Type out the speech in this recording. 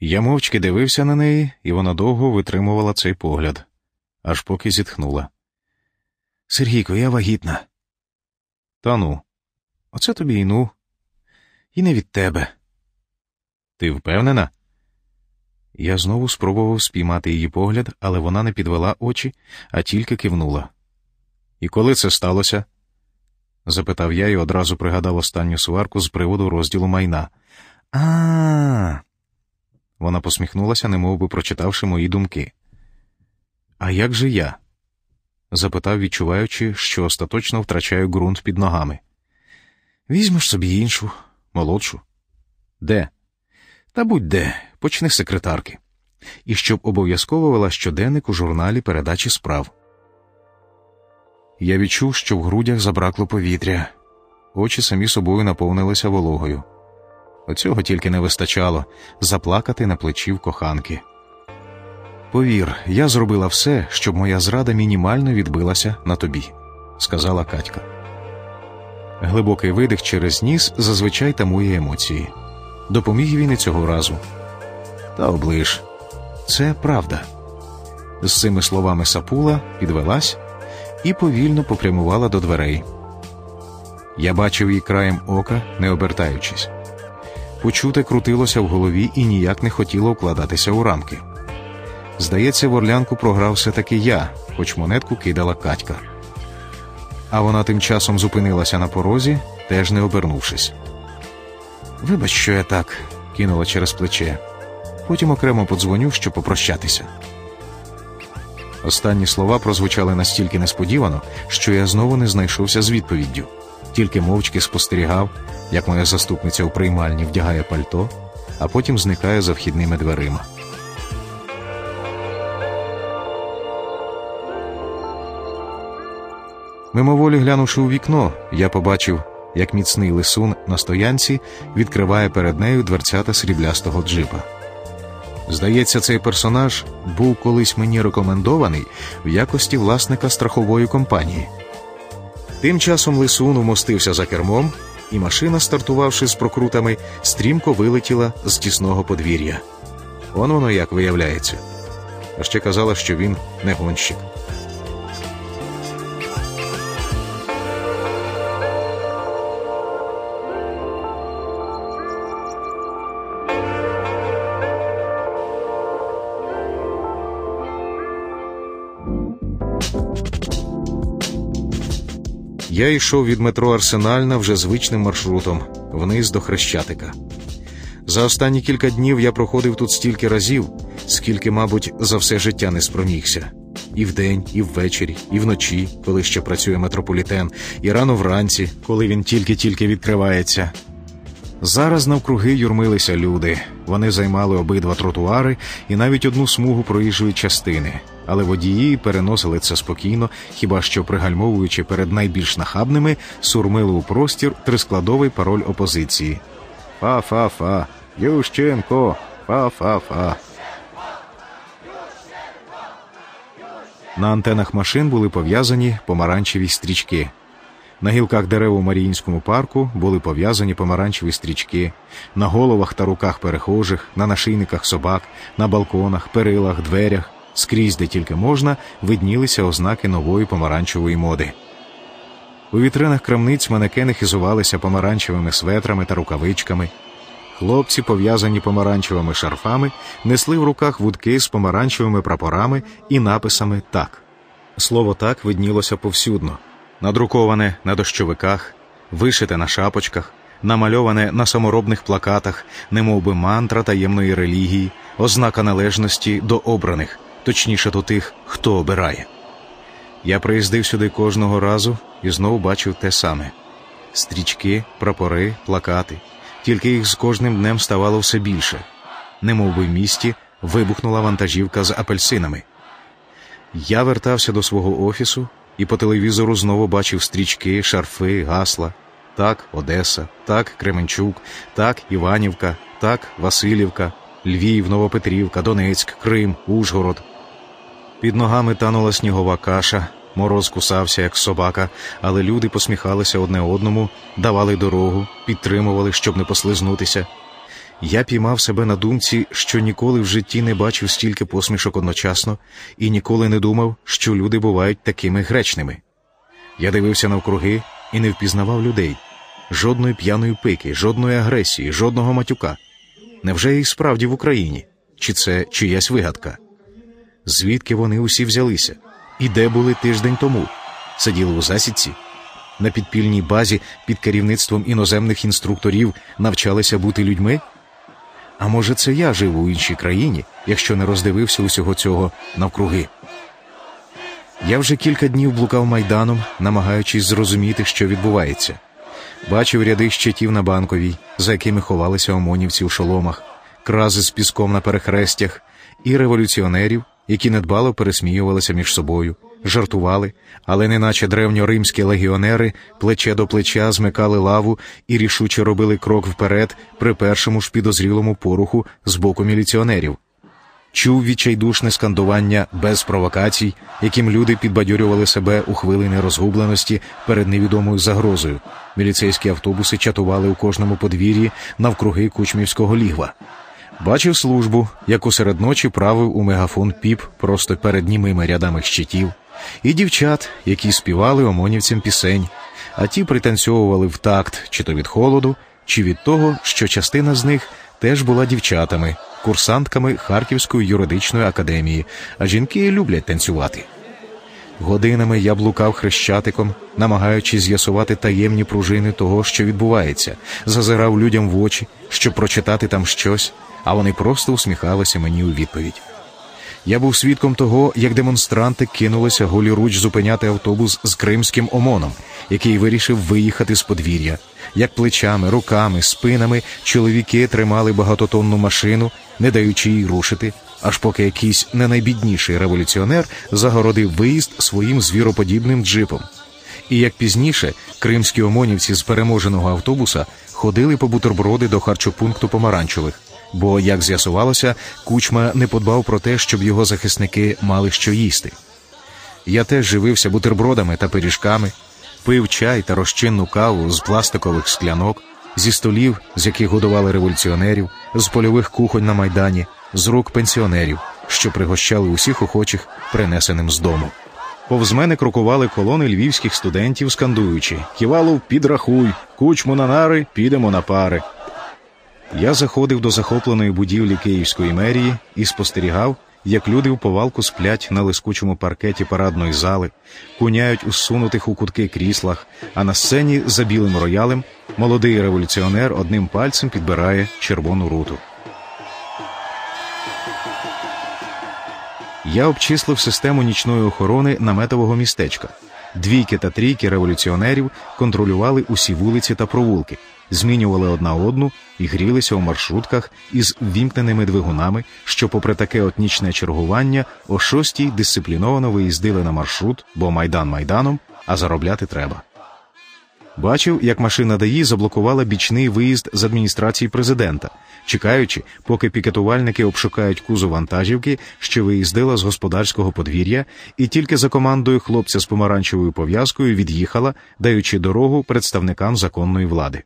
Я мовчки дивився на неї, і вона довго витримувала цей погляд, аж поки зітхнула. Сергійко, я вагітна. Та ну, оце тобі й ну, і не від тебе. Ти впевнена? Я знову спробував спіймати її погляд, але вона не підвела очі, а тільки кивнула. І коли це сталося? запитав я і одразу пригадав останню сварку з приводу розділу майна. А. Вона посміхнулася, немов би прочитавши мої думки. А як же я? запитав, відчуваючи, що остаточно втрачаю ґрунт під ногами. Візьмеш собі іншу, молодшу. Де? Та будь де, почни з секретарки. І щоб обов'язково вела щоденник у журналі передачі справ. Я відчув, що в грудях забракло повітря, очі самі собою наповнилися вологою. Оцього тільки не вистачало заплакати на плечі в коханки. Повір, я зробила все, щоб моя зрада мінімально відбилася на тобі, сказала Катька. Глибокий видих через ніс зазвичай тамує емоції. Допоміг він і цього разу. Та оближ, це правда. З цими словами сапула підвелась і повільно попрямувала до дверей. Я бачив її краєм ока, не обертаючись. Почуте крутилося в голові і ніяк не хотіло вкладатися у рамки. Здається, в орлянку програв все таки я, хоч монетку кидала Катька. А вона тим часом зупинилася на порозі, теж не обернувшись. Вибач, що я так, кинула через плече. Потім окремо подзвоню, щоб попрощатися. Останні слова прозвучали настільки несподівано, що я знову не знайшовся з відповіддю, тільки мовчки спостерігав, як моя заступниця у приймальні вдягає пальто, а потім зникає за вхідними дверима. Мимоволі глянувши у вікно, я побачив, як міцний лисун на стоянці відкриває перед нею дверцята сріблястого джипа. Здається, цей персонаж був колись мені рекомендований в якості власника страхової компанії. Тим часом лисун умостився за кермом, і машина, стартувавши з прокрутами, стрімко вилетіла з тісного подвір'я. Он воно як виявляється. А ще казала, що він не гонщик. Я йшов від метро Арсенальна вже звичним маршрутом вниз до Хрещатика. За останні кілька днів я проходив тут стільки разів, скільки, мабуть, за все життя не спромігся. І вдень, і ввечері, і вночі, коли ще працює метрополітен, і рано вранці, коли він тільки-тільки відкривається. Зараз навкруги юрмилися люди. Вони займали обидва тротуари і навіть одну смугу проїжджої частини, але водії переносили це спокійно, хіба що пригальмовуючи перед найбільш нахабними, сурмили у простір трискладовий пароль опозиції. Фа-фа-фа, Ющенко, фа-фа-фа. На антенах машин були пов'язані помаранчеві стрічки. На гілках дерев у Маріїнському парку були пов'язані помаранчеві стрічки, на головах та руках перехожих, на нашийниках собак, на балконах, перилах, дверях, скрізь, де тільки можна, виднілися ознаки нової помаранчевої моди. У вітринах крамниць манекени хизувалися помаранчевими светрами та рукавичками. Хлопці, пов'язані помаранчевими шарфами, несли в руках вудки з помаранчевими прапорами і написами так. Слово так виднілося повсюдно надруковане на дощовиках, вишите на шапочках, намальоване на саморобних плакатах, немовби мантра таємної релігії, ознака належності до обраних, точніше до тих, хто обирає. Я приїздив сюди кожного разу і знову бачив те саме: стрічки, прапори, плакати, тільки їх з кожним днем ставало все більше, немовби в місті вибухнула вантажівка з апельсинами. Я вертався до свого офісу і по телевізору знову бачив стрічки, шарфи, гасла. Так, Одеса, так, Кременчук, так, Іванівка, так, Васильівка, Львів, Новопетрівка, Донецьк, Крим, Ужгород. Під ногами танула снігова каша, мороз кусався, як собака, але люди посміхалися одне одному, давали дорогу, підтримували, щоб не послизнутися. Я піймав себе на думці, що ніколи в житті не бачив стільки посмішок одночасно і ніколи не думав, що люди бувають такими гречними. Я дивився навкруги і не впізнавав людей, жодної п'яної пики, жодної агресії, жодного матюка. Невже і справді в Україні? Чи це чиясь вигадка? Звідки вони усі взялися? І де були тиждень тому? Сиділи у засідці? На підпільній базі під керівництвом іноземних інструкторів навчалися бути людьми? А може, це я жив у іншій країні, якщо не роздивився усього цього навкруги? Я вже кілька днів блукав майданом, намагаючись зрозуміти, що відбувається. Бачив ряди щитів на банковій, за якими ховалися омонівці у шоломах, крази з піском на перехрестях, і революціонерів, які недбало пересміювалися між собою, жартували, але неначе древньоримські легіонери плече до плеча змикали лаву і рішуче робили крок вперед при першому ж підозрілому поруху з боку міліціонерів. Чув відчайдушне скандування без провокацій, яким люди підбадьорювали себе у хвилини розгубленості перед невідомою загрозою. Міліцейські автобуси чатували у кожному подвір'ї навкруги кучмівського лігва. Бачив службу, яку серед ночі правив у мегафон піп просто перед німими рядами щитів, і дівчат, які співали омонівцям пісень, а ті пританцьовували в такт чи то від холоду, чи від того, що частина з них теж була дівчатами, курсантками Харківської юридичної академії, а жінки люблять танцювати. Годинами я блукав хрещатиком, намагаючись з'ясувати таємні пружини того, що відбувається, зазирав людям в очі, щоб прочитати там щось, а вони просто усміхалися мені у відповідь. Я був свідком того, як демонстранти кинулися голіруч зупиняти автобус з кримським омоном, який вирішив виїхати з подвір'я. Як плечами, руками, спинами чоловіки тримали багатотонну машину, не даючи їй рушити, аж поки якийсь не найбідніший революціонер загородив виїзд своїм звіроподібним джипом. І як пізніше кримські омонівці з переможеного автобуса ходили по бутерброди до харчопункту помаранчевих бо, як з'ясувалося, кучма не подбав про те, щоб його захисники мали що їсти. Я теж живився бутербродами та пиріжками, пив чай та розчинну каву з пластикових склянок, зі столів, з яких годували революціонерів, з польових кухонь на майдані, з рук пенсіонерів, що пригощали усіх охочих, принесеним з дому. Повз мене крокували колони львівських студентів, скандуючи Ківалов, підрахуй, кучму на нари, підемо на пари. Я заходив до захопленої будівлі Київської мерії і спостерігав, як люди в повалку сплять на лискучому паркеті парадної зали, куняють у сунутих у кутки кріслах, а на сцені за білим роялем молодий революціонер одним пальцем підбирає червону руту. Я обчислив систему нічної охорони наметового містечка. Двійки та трійки революціонерів контролювали усі вулиці та провулки змінювали одна одну і грілися у маршрутках із вімкненими двигунами, що, попри таке отнічне чергування, о шостій дисципліновано виїздили на маршрут, бо майдан майданом, а заробляти треба. Бачив, як машина ДАІ заблокувала бічний виїзд з адміністрації президента, чекаючи, поки пікетувальники обшукають кузу вантажівки, що виїздила з господарського подвір'я, і тільки за командою хлопця з помаранчевою пов'язкою від'їхала, даючи дорогу представникам законної влади.